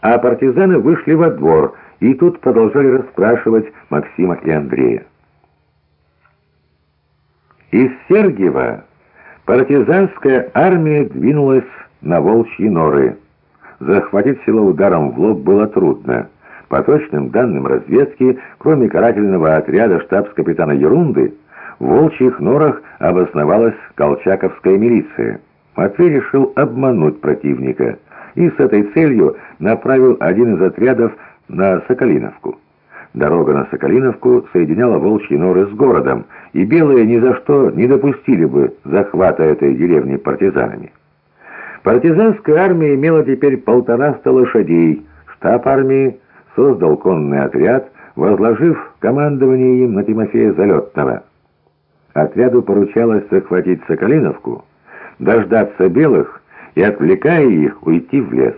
а партизаны вышли во двор и тут продолжали расспрашивать Максима и Андрея. Из Сергиева партизанская армия двинулась на Волчьи норы. Захватить село ударом в лоб было трудно. По точным данным разведки, кроме карательного отряда штабс-капитана Ерунды, в Волчьих норах обосновалась колчаковская милиция. Матвей решил обмануть противника и с этой целью направил один из отрядов на Соколиновку. Дорога на Соколиновку соединяла Волчьи норы с городом, и белые ни за что не допустили бы захвата этой деревни партизанами. Партизанская армия имела теперь полтораста лошадей. Штаб армии создал конный отряд, возложив командование им на Тимофея Залетного. Отряду поручалось захватить Соколиновку, дождаться белых и, отвлекая их, уйти в лес.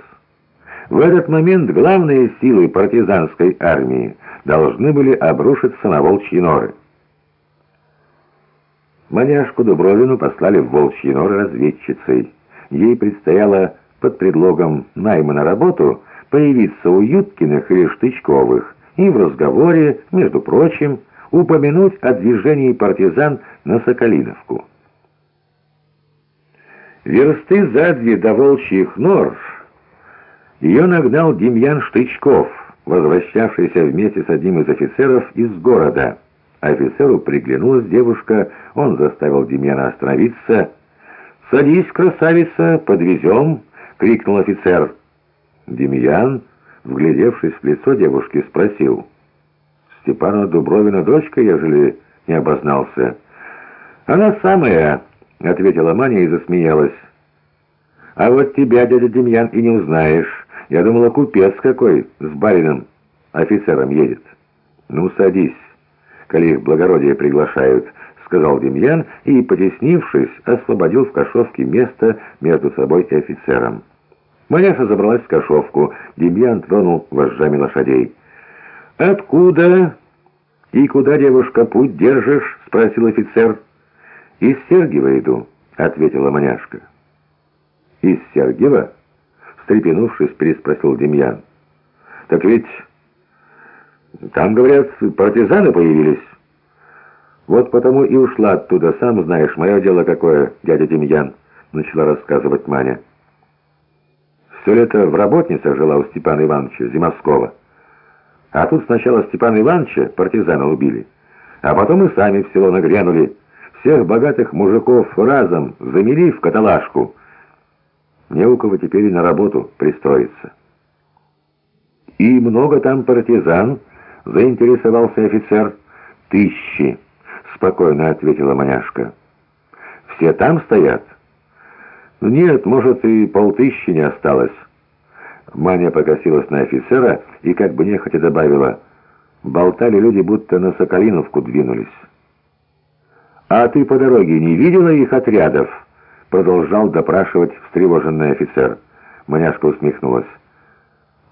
В этот момент главные силы партизанской армии должны были обрушиться на Волчьи норы. Маняшку Дубровину послали в Волчьи норы разведчицей. Ей предстояло под предлогом найма на работу появиться у Юткиных или Штычковых и в разговоре, между прочим, упомянуть о движении партизан на Соколиновку. Версты за две до Волчьих нор ее нагнал Демьян Штычков, возвращавшийся вместе с одним из офицеров из города. Офицеру приглянулась девушка, он заставил Демьяна остановиться. «Садись, красавица, подвезем!» — крикнул офицер. Демьян, вглядевшись в лицо девушки, спросил. «Степана Дубровина дочка, ежели не обознался?» «Она самая!» — ответила Маня и засмеялась. «А вот тебя, дядя Демьян, и не узнаешь. Я думала, купец какой с барином офицером едет». «Ну, садись, коли их благородие приглашают», — сказал Демьян и, потеснившись, освободил в кошовке место между собой и офицером. Маняша забралась в кошовку, Демьян тронул вожжами лошадей. «Откуда и куда, девушка, путь держишь?» — спросил офицер. «Из Сергиева иду», — ответила маняшка. «Из Сергиева?» — встрепенувшись, переспросил Демьян. «Так ведь там, говорят, партизаны появились». «Вот потому и ушла оттуда, сам знаешь, мое дело какое, дядя Демьян», — начала рассказывать Маня. Все лето в работницах жила у Степана Ивановича Зимовского. А тут сначала Степана Ивановича партизана убили, а потом и сами в село нагрянули. Всех богатых мужиков разом замели в каталажку. Не у кого теперь и на работу пристроиться. «И много там партизан?» — заинтересовался офицер. «Тысячи», — спокойно ответила маняшка. «Все там стоят?» «Нет, может, и полтыщи не осталось». Маня покосилась на офицера и как бы нехотя добавила, «Болтали люди, будто на Соколиновку двинулись». «А ты по дороге не видела их отрядов?» Продолжал допрашивать встревоженный офицер. Маняшка усмехнулась.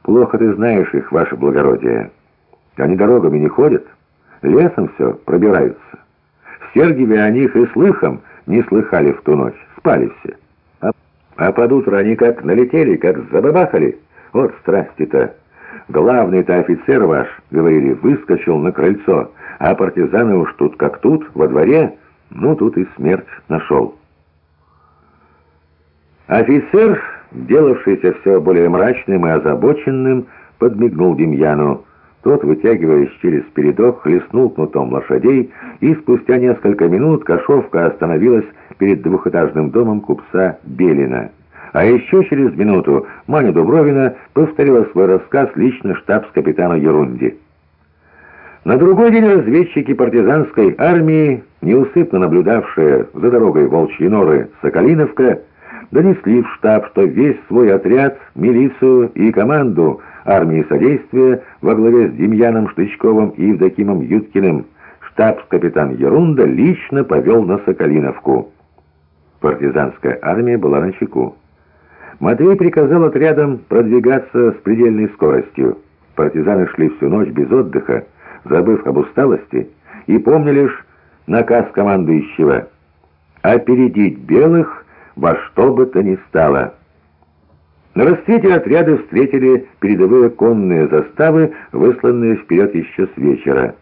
«Плохо ты знаешь их, ваше благородие. Они дорогами не ходят, лесом все пробираются. В Сергиеве о них и слыхом не слыхали в ту ночь, спали все». А под утро они как налетели, как забабахали. Вот страсти-то. Главный-то офицер ваш, говорили, выскочил на крыльцо, а партизаны уж тут как тут, во дворе, ну тут и смерть нашел. Офицер, делавшийся все более мрачным и озабоченным, подмигнул Демьяну. Тот, вытягиваясь через передок, хлестнул кнутом лошадей, и спустя несколько минут Кашовка остановилась перед двухэтажным домом купца Белина. А еще через минуту Маня Дубровина повторила свой рассказ лично штабс-капитану Ерунди. На другой день разведчики партизанской армии, неусыпно наблюдавшие за дорогой Волчьи Норы Соколиновка, донесли в штаб, что весь свой отряд, милицию и команду армии содействия во главе с Демьяном Штычковым и Евдокимом Юткиным штабс-капитан Ерунда лично повел на Соколиновку. Партизанская армия была на чеку. Матвей приказал отрядам продвигаться с предельной скоростью. Партизаны шли всю ночь без отдыха, забыв об усталости, и помнили лишь наказ командующего — опередить белых во что бы то ни стало — На расцвете отряды встретили передовые конные заставы, высланные вперед еще с вечера.